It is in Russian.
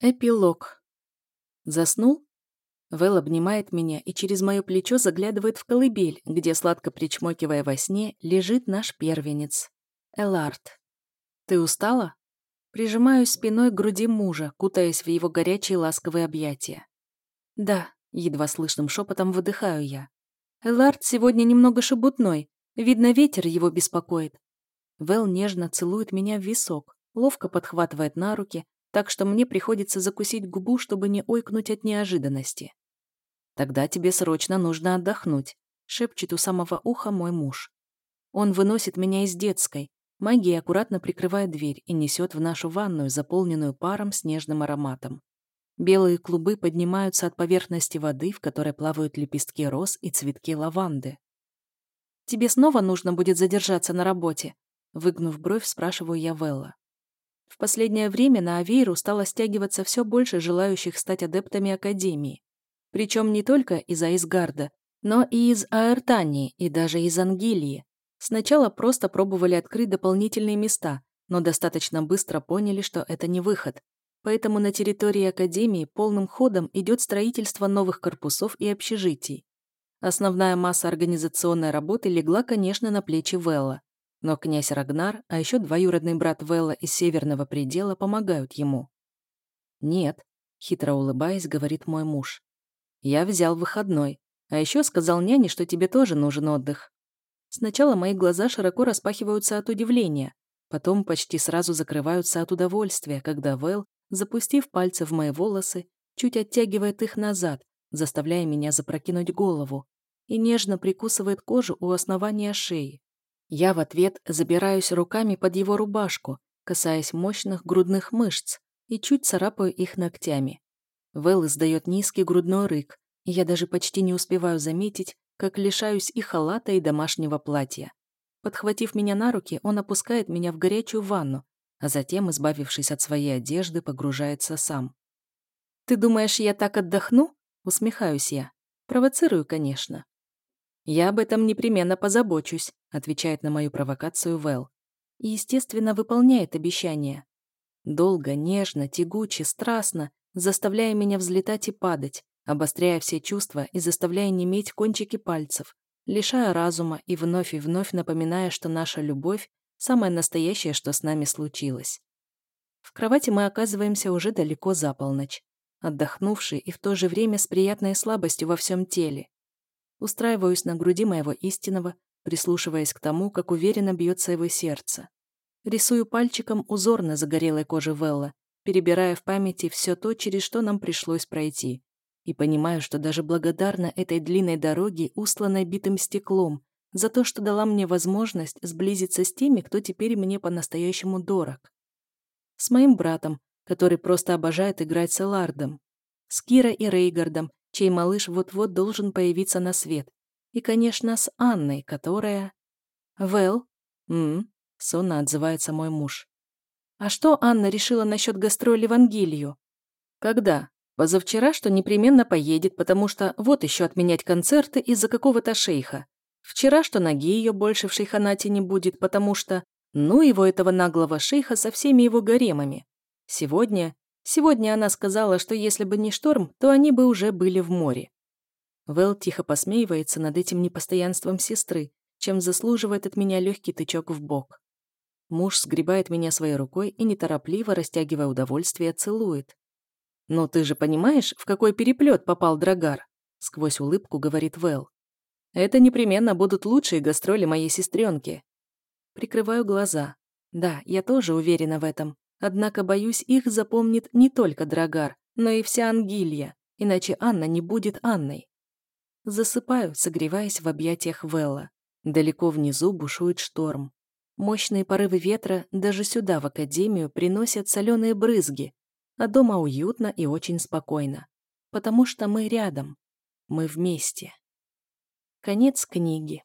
Эпилог. Заснул? Вэл обнимает меня и через мое плечо заглядывает в колыбель, где, сладко причмокивая во сне, лежит наш первенец. Элард. Ты устала? Прижимаюсь спиной к груди мужа, кутаясь в его горячие ласковые объятия. Да, едва слышным шепотом выдыхаю я. Элард сегодня немного шебутной, видно, ветер его беспокоит. Вэл нежно целует меня в висок, ловко подхватывает на руки, так что мне приходится закусить губу, чтобы не ойкнуть от неожиданности. «Тогда тебе срочно нужно отдохнуть», — шепчет у самого уха мой муж. Он выносит меня из детской, магией аккуратно прикрывает дверь и несет в нашу ванную, заполненную паром с нежным ароматом. Белые клубы поднимаются от поверхности воды, в которой плавают лепестки роз и цветки лаванды. «Тебе снова нужно будет задержаться на работе?» Выгнув бровь, спрашиваю я Велла. В последнее время на Авейру стало стягиваться все больше желающих стать адептами Академии. Причем не только из Айсгарда, но и из Аэртании и даже из Ангелии. Сначала просто пробовали открыть дополнительные места, но достаточно быстро поняли, что это не выход. Поэтому на территории Академии полным ходом идет строительство новых корпусов и общежитий. Основная масса организационной работы легла, конечно, на плечи Велла. Но князь Рагнар, а еще двоюродный брат Велла из Северного предела помогают ему. «Нет», — хитро улыбаясь, говорит мой муж. «Я взял выходной, а еще сказал няне, что тебе тоже нужен отдых». Сначала мои глаза широко распахиваются от удивления, потом почти сразу закрываются от удовольствия, когда Вэл, запустив пальцы в мои волосы, чуть оттягивает их назад, заставляя меня запрокинуть голову, и нежно прикусывает кожу у основания шеи. Я в ответ забираюсь руками под его рубашку, касаясь мощных грудных мышц, и чуть царапаю их ногтями. Вэл издает низкий грудной рык, и я даже почти не успеваю заметить, как лишаюсь и халата, и домашнего платья. Подхватив меня на руки, он опускает меня в горячую ванну, а затем, избавившись от своей одежды, погружается сам. «Ты думаешь, я так отдохну?» Усмехаюсь я. Провоцирую, конечно. «Я об этом непременно позабочусь», отвечает на мою провокацию Вэл. И, естественно, выполняет обещание. Долго, нежно, тягуче, страстно, заставляя меня взлетать и падать, обостряя все чувства и заставляя неметь кончики пальцев, лишая разума и вновь и вновь напоминая, что наша любовь – самое настоящее, что с нами случилось. В кровати мы оказываемся уже далеко за полночь, отдохнувшие и в то же время с приятной слабостью во всем теле. Устраиваюсь на груди моего истинного, прислушиваясь к тому, как уверенно бьется его сердце. Рисую пальчиком узор на загорелой коже Велла, перебирая в памяти все то, через что нам пришлось пройти. И понимаю, что даже благодарна этой длинной дороге, устланной битым стеклом, за то, что дала мне возможность сблизиться с теми, кто теперь мне по-настоящему дорог. С моим братом, который просто обожает играть с Элардом. С Кира и Рейгардом, чей малыш вот-вот должен появиться на свет. И, конечно, с Анной, которая... «Вэл?» «М-м», сонно отзывается мой муж. «А что Анна решила насчет гастроли в Ангелию?» «Когда?» «Позавчера, что непременно поедет, потому что вот еще отменять концерты из-за какого-то шейха. Вчера, что ноги ее больше в шейханате не будет, потому что... Ну его этого наглого шейха со всеми его гаремами. Сегодня... Сегодня она сказала, что если бы не шторм, то они бы уже были в море. Вэл тихо посмеивается над этим непостоянством сестры, чем заслуживает от меня легкий тычок в бок. Муж сгребает меня своей рукой и неторопливо, растягивая удовольствие, целует. «Но ты же понимаешь, в какой переплет попал Драгар?» Сквозь улыбку говорит Вэл. «Это непременно будут лучшие гастроли моей сестренки». Прикрываю глаза. Да, я тоже уверена в этом. Однако, боюсь, их запомнит не только Драгар, но и вся Ангилья, иначе Анна не будет Анной. Засыпаю, согреваясь в объятиях Велла. Далеко внизу бушует шторм. Мощные порывы ветра даже сюда, в академию, приносят соленые брызги, а дома уютно и очень спокойно. Потому что мы рядом. Мы вместе. Конец книги.